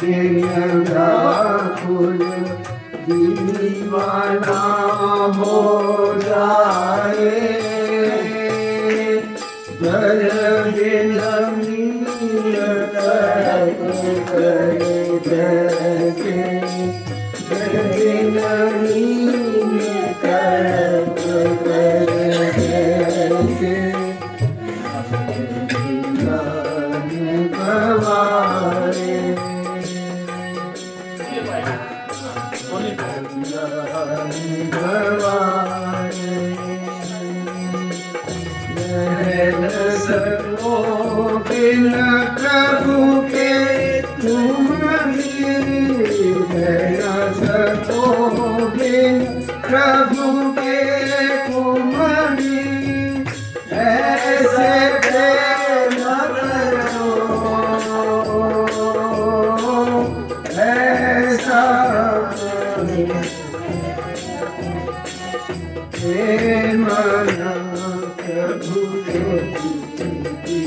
बिगड़ा फूल दीवाना हो जाए। दर बिन करे करे सर्वो